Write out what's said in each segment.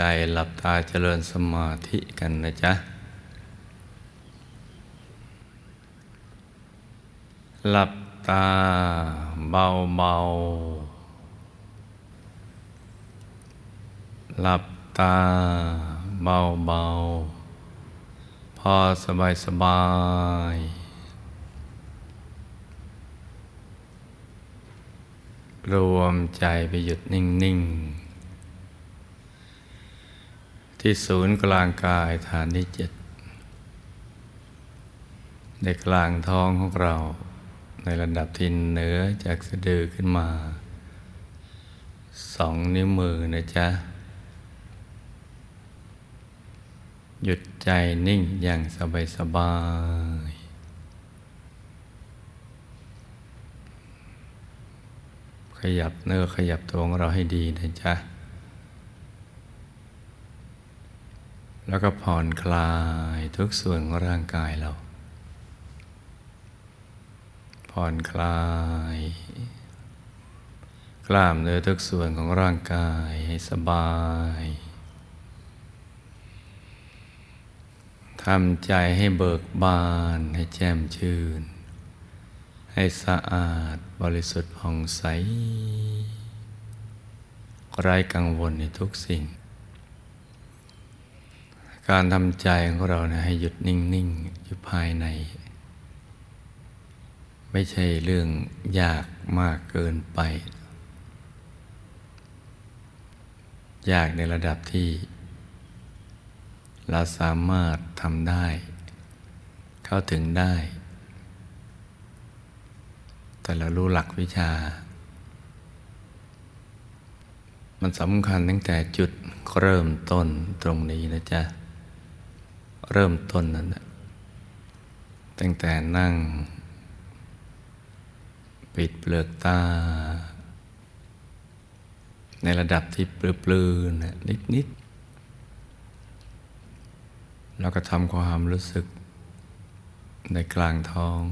ใจหลับตาเจริญสมาธิกันนะจ๊ะ หลับตาเบาเบาหลับตาเบาเบาพอสบายสบายรวมใจไปหยุดนิ่ง ๆ ที่ศูนย์กลางกายฐานที่เจ็ดในกลางท้องของเรา ในระดับที่เหนือจากสะดือขึ้นมาสองนิ้วมือนะจ๊ะ หยุดใจนิ่งอย่างสบายๆขยับเนื้อขยับตัวของเราให้ดีนะจ๊ะ แล้วก็ผ่อนคลายทุกส่วนของร่างกายเรา ผ่อนคลาย กล้ามเนื้อทุกส่วนของร่างกายให้สบายทำใจให้เบิกบาน ให้แจ่มชื่น ให้สะอาดบริสุทธิ์ผ่องใสไร้กังวลในทุกสิ่ง การทำใจของเรานะให้หยุดนิ่ง ๆ อยู่ภายใน ไม่ใช่เรื่องยากมากเกินไป ยากในระดับที่ เราสามารถทำได้ เข้าถึงได้ แต่เรารู้หลักวิชา มันสำคัญตั้งแต่จุดเริ่มต้นตรงนี้นะจ๊ะ เริ่มต้นนั้นนะตั้งแต่นั่ง ปิดเปลือกตา ในระดับที่ปลือๆนะนิดๆแล้วก็ทำความรู้สึกในกลางท้อง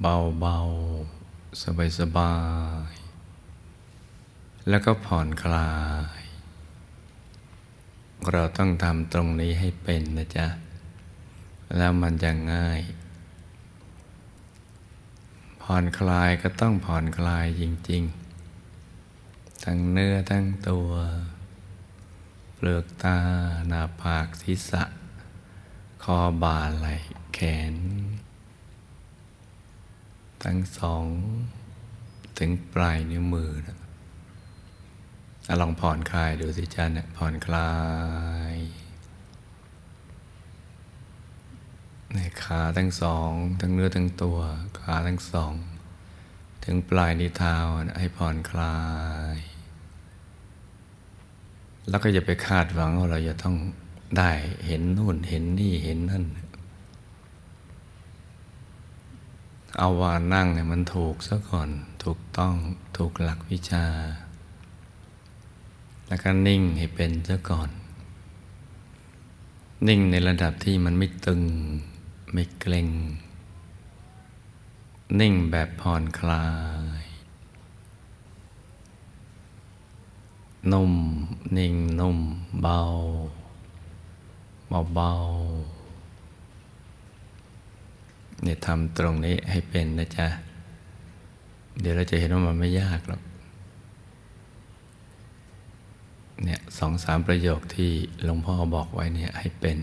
เบาๆ สบายๆ แล้วก็ผ่อนคลาย เราต้องทำตรงนี้ให้เป็นนะจ๊ะ แล้วมันจะง่าย ผ่อนคลายก็ต้องผ่อนคลายจริง ๆ ทั้งเนื้อทั้งตัว เปลือกตา หน้าผากศีรษะ คอบ่าไหล่แขน ทั้งสอง ถึงปลายนิ้วมือนะ ลองผ่อนคลายดูสิจ้าเนี่ยผ่อนคลายในขาทั้งสอง ทั้งเนื้อทั้งตัวขาทั้งสอง ถึงปลายนิ้วเท้าให้ผ่อนคลาย แล้วก็อย่าไปคาดหวังว่าเราจะต้องได้เห็นนู่นเห็นนี่เห็นนั่น เอาว่านั่งเนี่ยมันถูกซะก่อนถูกต้องถูกหลักวิชา แล้วก็นิ่งให้เป็นซะก่อน นิ่งในระดับที่มันไม่ตึง ไม่เกร็ง นิ่งแบบผ่อนคลาย นุ่ม นิ่งนุ่ม เบา เบาาเนี่ยทำตรงนี้ให้เป็นนะจ๊ะ เดี๋ยวเราจะเห็นว่ามันไม่ยากหรอก เนี่ยสองสามประโยคที่หลวงพ่อบอกไว้เนี่ยให้เป็น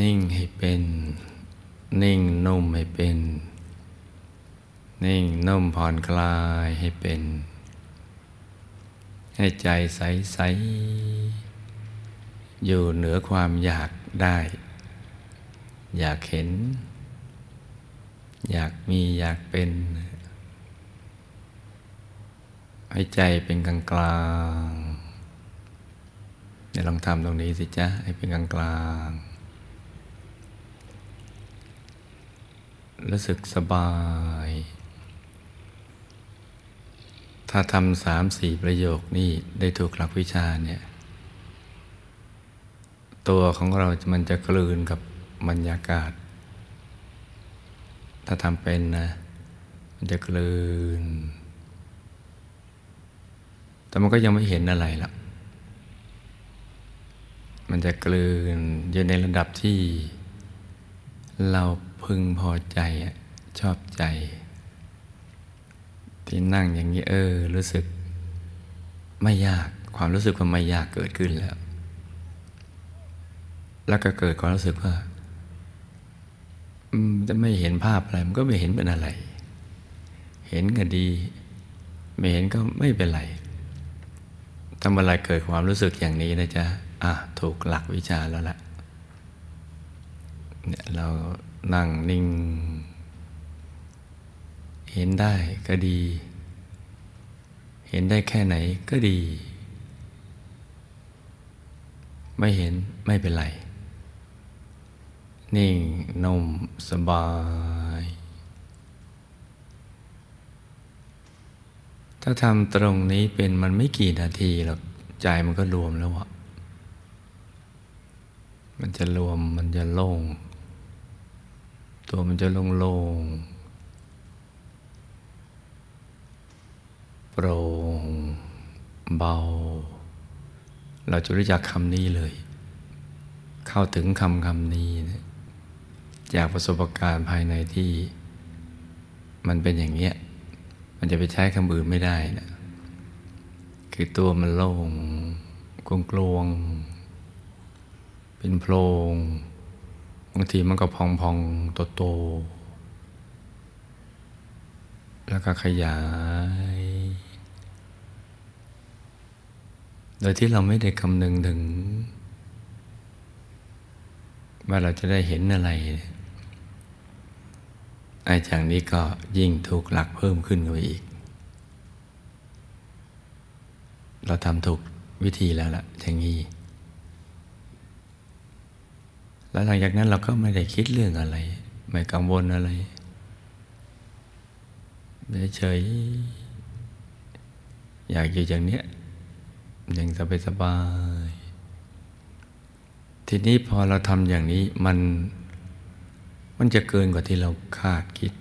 นิ่งให้เป็น นิ่งนุ่มให้เป็น นิ่งนุ่มผ่อนคลายให้เป็น ให้ใจใสๆอยู่เหนือความอยากได้ อยากเห็น อยากมีอยากเป็น ให้ใจเป็นกลางกลางเดี๋ยวลองทำตรงนี้สิจ๊ะ ให้เป็นกลางกลางรู้สึกสบาย ถ้าทำสามสี่ประโยคนี่ได้ถูกหลักวิชาเนี่ย ตัวของเรา มันจะกลืนกับบรรยากาศ ถ้าทำเป็นนะ มันจะกลืน แต่มันก็ยังไม่เห็นอะไรหรอกมันจะกลืนอยู่ในระดับที่ เราพึงพอใจชอบใจ ที่นั่งอย่างนี้เออ รู้สึก ไม่ยากความรู้สึกว่าไม่ยากเกิดขึ้นแล้ว แล้วก็เกิดความรู้สึกว่าจะไม่เห็นภาพอะไร มันก็ไม่เห็นเป็นอะไร เห็นก็ดี ไม่เห็นก็ไม่เป็นไร ทำอไรเกิดความรู้สึกอย่างนี้นะจ๊ะอะถูกหลักวิชาแล้วละเนี่ยเรานั่งนิ่ง เห็นได้ก็ดี เห็นได้แค่ไหนก็ดี ไม่เห็นไม่เป็นไร นิ่งนุ่มสบาย ถ้าทำตรงนี้เป็นมันไม่กี่นาทีหรอกใจมันก็รวมแล้วอะมันจะรวมมันจะโล่ง ตัวมันจะโล่งโล่งโปร่งเบา เราจะรู้จักคำนี้เลย เข้าถึงคำคำนี้นะจากประสบการณ์ภายในที่ มันเป็นอย่างเนี้ย มันจะไปใช้คำอื่นไม่ได้นะคือตัวมันโล่งกลวงกลวง เป็นโพรงบางทีมันก็พองพองโตโต แล้วก็ขยาย โดยที่เราไม่ได้คำนึงถึง ว่าเราจะได้เห็นอะไร ไอ้จากนี้ก็ยิ่งถูกหลักเพิ่มขึ้นไปอีก เราทำถูกวิธีแล้วล่ะอย่างนี้แล้วหลังจากนั้นเราก็ไม่ได้คิดเรื่องอะไร ไม่กังวลอะไรเฉยอยากอยู่อย่างเนี้ยอย่างสบายสบาย ทีนี้พอเราทำอย่างนี้มัน มันจะเกินกว่าที่เราคาดคิด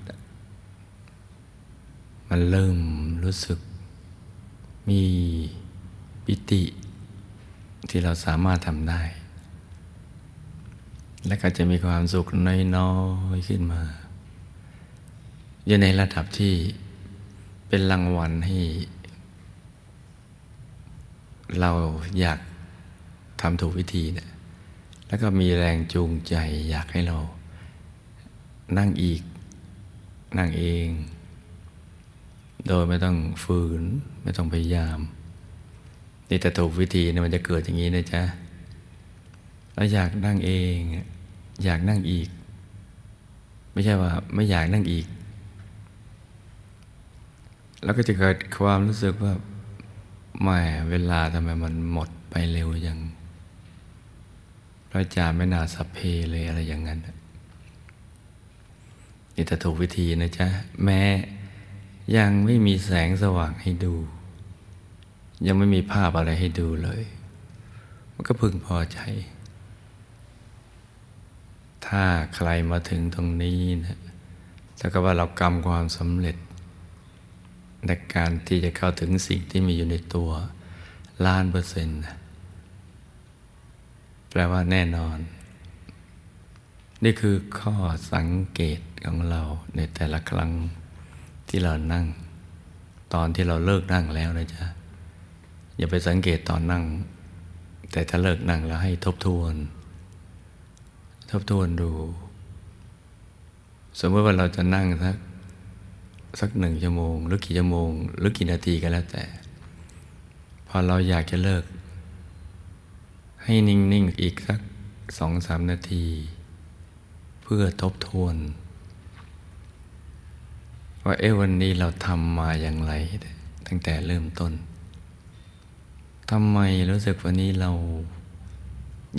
มันเริ่มรู้สึกมีปิติที่เราสามารถทำได้ และก็จะมีความสุขน้อยๆขึ้นมา อยู่ในระดับที่เป็นรางวัลให้ เราอยากทำถูกวิธีเนี่ยแล้วก็มีแรงจูงใจอยากให้เรา นั่งอีก นั่งเอง โดยไม่ต้องฝืน ไม่ต้องพยายาม นี่แต่ถูกวิธีเนี่ยมันจะเกิดอย่างนี้นะจ๊ะเราอยากนั่งเอง อยากนั่งอีก ไม่ใช่ว่า ไม่อยากนั่งอีก แล้วก็จะเกิดความรู้สึกว่าแม่เวลาทำไมมันหมดไปเร็วอย่างพระจาไม่น่าสัพเพเลยอะไรอย่างนั้น นี่ถ้าถูกวิธีนะจ๊ะ แม้ยังไม่มีแสงสว่างให้ดู ยังไม่มีภาพอะไรให้ดูเลย มันก็พึงพอใจ ถ้าใครมาถึงตรงนี้นะถ้าก็ว่าเรากำความสำเร็จในการที่จะเข้าถึงสิ่งที่มีอยู่ในตัวล้านเปอร์เซ็นต์แปลว่าแน่นอน นี่คือข้อสังเกตของเราในแต่ละครั้งที่เรานั่ง ตอนที่เราเลิกนั่งแล้วนะจ๊ะ อย่าไปสังเกตตอนนั่ง แต่ถ้าเลิกนั่งแล้วให้ทบทวน ทบทวนดู สมมติว่าเราจะนั่งสักสักหนึ่งชั่วโมง หรือกี่ชั่วโมง หรือกี่นาทีก็แล้วแต่ พอเราอยากจะเลิก ให้นิ่ง ๆ อีกสักสองสามนาที เพื่อทบทวน ว่าเอ๊ะวันนี้เราทำมาอย่างไร ตั้งแต่เริ่มต้นทำไมรู้สึกวันนี้เรา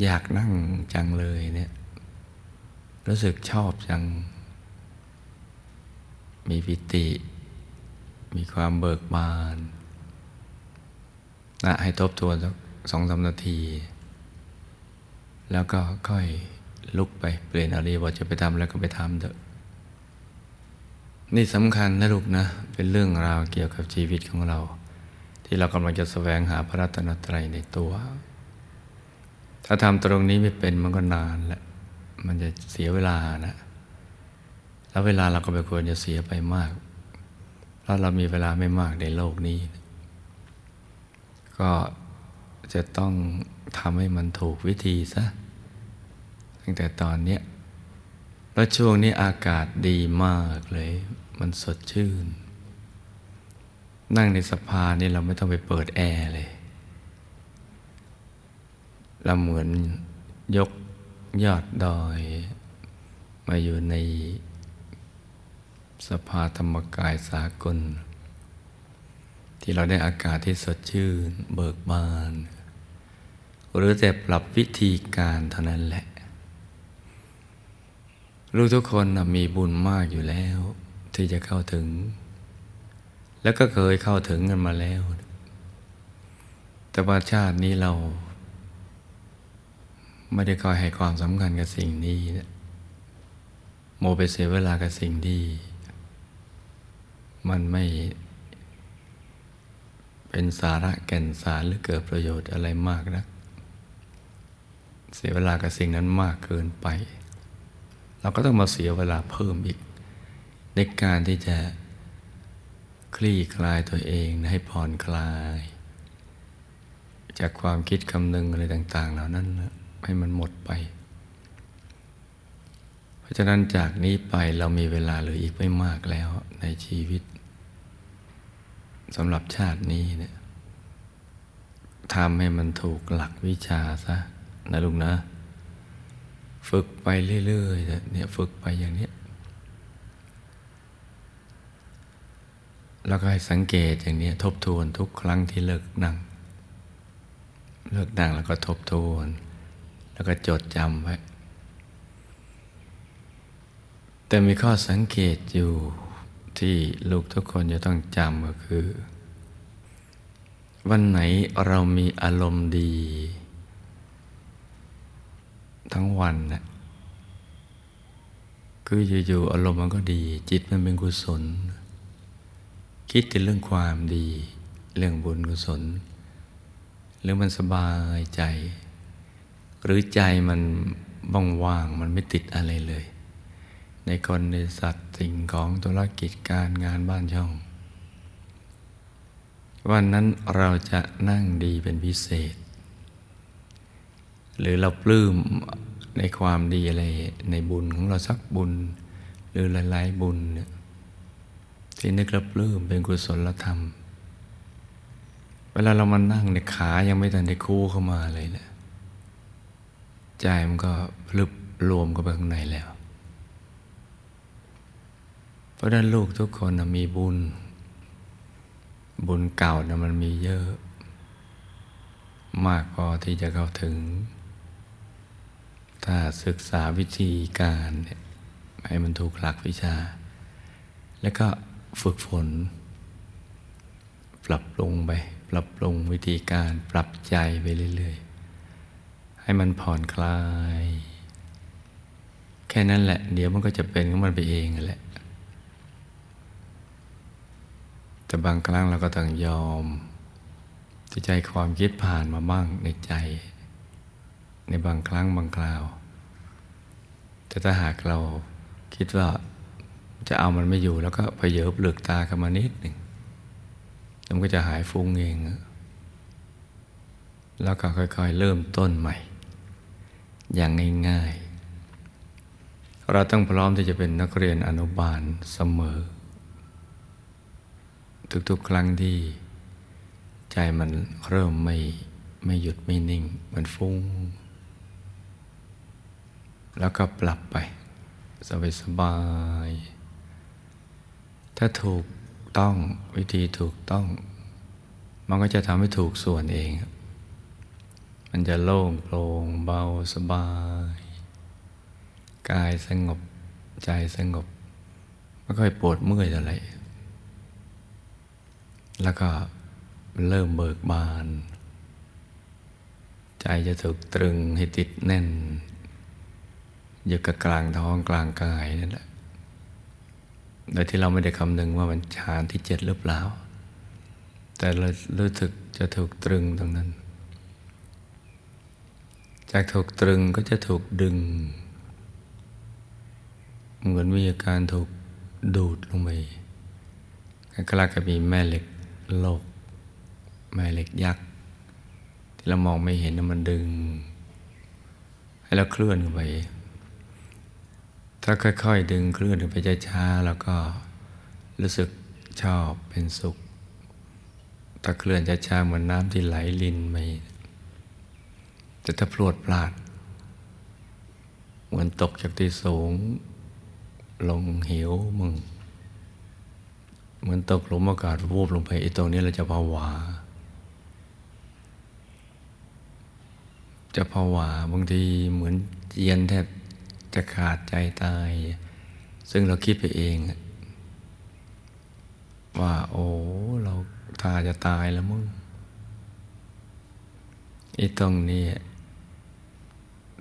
อยากนั่งจังเลยเนี่ย รู้สึกชอบจัง มีปิติ มีความเบิกบานนะให้ทบทวนสักสองสานาที แล้วก็ค่อย ลุกไปเปลี่ยนอะไรบอจะไปทำแล้วก็ไปทำเถอะนี่สำคัญนะลูกนะ เป็นเรื่องราวเกี่ยวกับชีวิตของเราทที่เรากำลังจะแสวงหาพระรัตนตรัยในตัว ถ้าทำตรงนี้ไม่เป็นมันก็นานแหละมันจะเสียเวลานะ แล้วเวลาเราก็ไม่ควรจะเสียไปมาก เพราะเรามีเวลาไม่มากในโลกนี้ ก็จะต้องทำให้มันถูกวิธีซะ ตั้งแต่ตอนนี้แล้วช่วงนี้อากาศดีมากเลย มันสดชื่น นั่งในสภานี่เราไม่ต้องไปเปิดแอร์เลย เราเหมือนยกยอดดอย มาอยู่ในสภาธรรมกายสากล ที่เราได้อากาศที่สดชื่น เบิกบาน หรือแต่ปรับวิธีการเท่านั้นแหละ ลูกทุกคนมีบุญมากอยู่แล้ว ที่จะเข้าถึง แล้วก็เคยเข้าถึงกันมาแล้ว แต่ว่าชาตินี้เรา ไม่ได้คอยให้ความสำคัญกับสิ่งนี้โมไปเสียเวลากับสิ่งที่ มันไม่ เป็นสาระแก่นสารหรือเกิดประโยชน์อะไรมากนะเสียเวลากับสิ่งนั้นมากเกินไป เราก็ต้องมาเสียเวลาเพิ่มอีก ในการที่จะคลี่คลายตัวเองให้ผ่อนคลาย จากความคิดคำนึงอะไรต่าง ๆ เหล่านั้นให้มันหมดไป เพราะฉะนั้นจากนี้ไปเรามีเวลาเหลืออีกไม่มากแล้วในชีวิตสำหรับชาตินี้เนี่ยทำให้มันถูกหลักวิชาซะนะลุงนะ ฝึกไปเรื่อยๆเนี่ยฝึกไปอย่างนี้แล้วก็ให้สังเกตอย่างนี้ทบทวนทุกครั้งที่เลิกนั่ง เลิกนั่งแล้วก็ทบทวน แล้วก็จดจำไว้ แต่มีข้อสังเกตอยู่ที่ลูกทุกคนจะต้องจำก็คือ วันไหนเรามีอารมณ์ดี ทั้งวันนะคืออยู่ๆอารมณ์มันก็ดี จิตมันเป็นกุศล คิดถึงเรื่องความดี เรื่องบุญกุศลเรื่อมันสบายใจ หรือใจมันว่างๆมันไม่ติดอะไรเลย ในคนในสัตว์สิ่งของธุรกิจการงานบ้านช่อง วันนั้นเราจะนั่งดีเป็นพิเศษ หรือเราปลื้มในความดีอะไรในบุญของเราสักบุญ หรือหลาย ๆ บุญเนี่ยที่นึกระปลื้มเป็นกุศลธรรม เวลาเรามานั่งในขายังไม่ทันได้คู่เข้ามาเลยเนะี่ยใจมันก็พลึบรวมกันไปข้างในแล้ว เพราะนั้นลูกทุกคนนะมีบุญ บุญเก่านะมันมีเยอะ มากพอที่จะเข้าถึง ถ้าศึกษาวิธีการให้มันถูกหลักวิชา แล้วก็ฝึกฝน ปรับปรุงไป ปรับปรุงวิธีการปรับใจไปเรื่อยๆ ให้มันผ่อนคลาย แค่นั้นแหละ เดี๋ยวมันก็จะเป็นของมันไปเองแหละ แต่บางครั้งเราก็ต้องยอมที่ใจความคิดผ่านมาบ้างในใจ ในบางครั้งบางคราว แต่ถ้าหากเราคิดว่าจะเอามันไม่อยู่แล้วก็พเยบเลือกตากันมานิดหนึ่งมันก็จะหายฟุ้งเอง แล้วก็ค่อยๆ เริ่มต้นใหม่ อย่างง่ายๆ เราต้องพร้อมที่จะเป็นนักเรียนอนุบาลเสมอ ทุกๆ ครั้งที่ใจมันเริ่มไม่ไม่หยุดไม่นิ่ง มันฟุ้ง แล้วก็ปรับไปสบายสบาย ถ้าถูกต้องวิธีถูกต้อง มันก็จะทำให้ถูกส่วนเอง มันจะโล่งโปร่งเบาสบาย กายสงบใจสงบ ไม่ค่อยปวดเมื่อยอะไร แล้วก็เริ่มเบิกบาน ใจจะถูกตรึงให้ติดแน่น อยู่กับกลางท้องกลางกายนั่นแหละ โดยที่เราไม่ได้คำนึงว่ามันฌานที่เจ็ดหรือเปล่า แต่เรารู้สึกจะถูกตรึงตรงนั้น จากถูกตรึงก็จะถูกดึง เหมือนมีอาการถูกดูดลงไปคล้ายกับมีแม่เหล็กโลก แม่เหล็กยักษ์ที่เรามองไม่เห็นมันดึง ให้เราเคลื่อนไป ถ้าค่อยๆ ดึงเคลื่อนไปช้าๆแล้วก็รู้สึกชอบเป็นสุข ถ้าเคลื่อนช้าๆเหมือนน้ำที่ไหลลินไปจะถ้าพลวดพลาด เหมือนตกจากที่สูง ลงเหวมึง เหมือนตกหลุมอากาศวูบลงไปไอ้ตรงนี้เราจะภาวา จะภาวาบางทีเหมือนเย็นแทบ จะขาดใจตาย ซึ่งเราคิดไปเอง ว่า โอ้ เราตาจะตายแล้วมึงไอ้ตรงนี้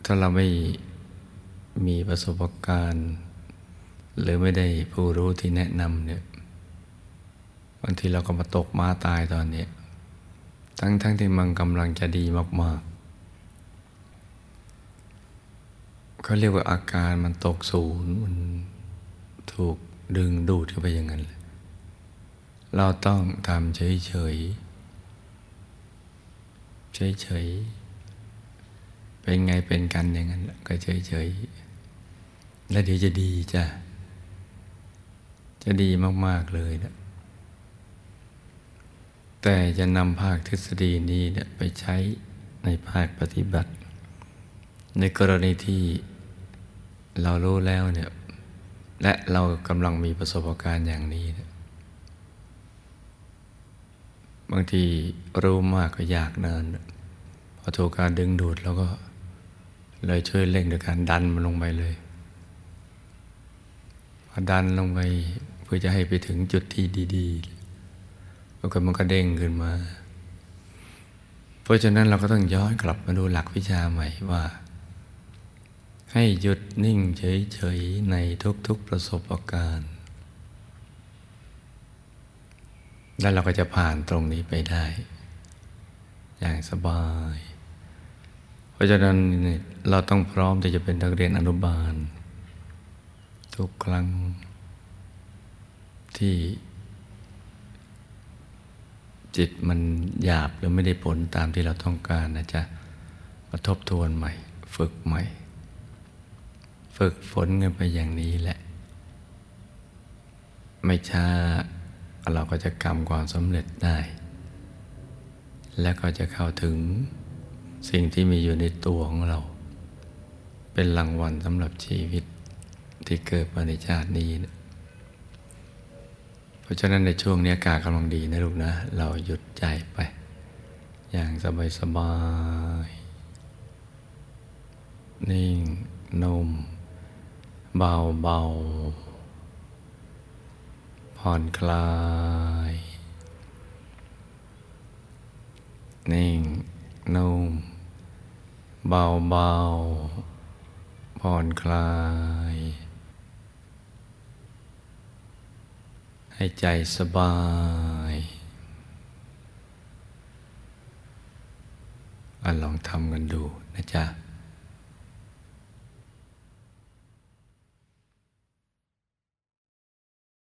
ถ้าเราไม่มีประสบการณ์ หรือไม่ได้ผู้รู้ที่แนะนำเนี่ยบางทีเราก็มาตกม้าตายตอนนี้ ทั้งทั้งที่มันกำลังจะดีมากๆ เขาเรียกว่าอาการมันตกศูนย์มันถูกดึงดูดเข้าไปอย่างนั้นเราต้องทำเฉยเฉยเฉยเฉยเป็นไงเป็นกันอย่างนั้นก็เฉยเฉยแล้วเดี๋ยวจะดีจ้ะจะดีมาก ๆ เลยนะแต่จะนำภาคทฤษฎีนี้เนี่ยไปใช้ในภาคปฏิบัติ ในกรณีที่ เรารู้แล้วเนี่ย และเรากำลังมีประสบการณ์อย่างนี้บางทีรู้มากก็อยากเนินพอถูกการดึงดูดแล้วก็ เลยช่วยเร่งโดยการดันมันลงไปเลยพอดันลงไปเพื่อจะให้ไปถึงจุดที่ดีๆแล้วก็มันก็เด้งขึ้นมา เพราะฉะนั้นเราก็ต้องย้อนกลับมาดูหลักวิชาใหม่ว่า ให้หยุดนิ่งเฉยๆ ในทุกๆประสบการณ์แล้วเราก็จะผ่านตรงนี้ไปได้ อย่างสบาย เพราะฉะนั้นเราต้องพร้อมที่จะเป็นนักเรียนอนุบาล ทุกครั้งที่ จิตมันหยาบหรือไม่ได้ผลตามที่เราต้องการนะจ๊ะมาทบทวนใหม่ ฝึกใหม่ ฝึกฝนกันไปอย่างนี้แหละ ไม่ช้าเราก็จะกำความสำเร็จได้ และก็จะเข้าถึงสิ่งที่มีอยู่ในตัวของเรา เป็นรางวัลสำหรับชีวิตที่เกิดมาในชาตินี้นะเพราะฉะนั้นในช่วงนี้อากาศกำลังดีนะลูกนะ เราหยุดใจไป อย่างสบายสบายนิ่งนุ่ม เบาเบาผ่อนคลาย นิ่ง นุ่ม เบาเบาผ่อนคลาย ให้ใจสบายอลองทำกันดูนะจ๊ะ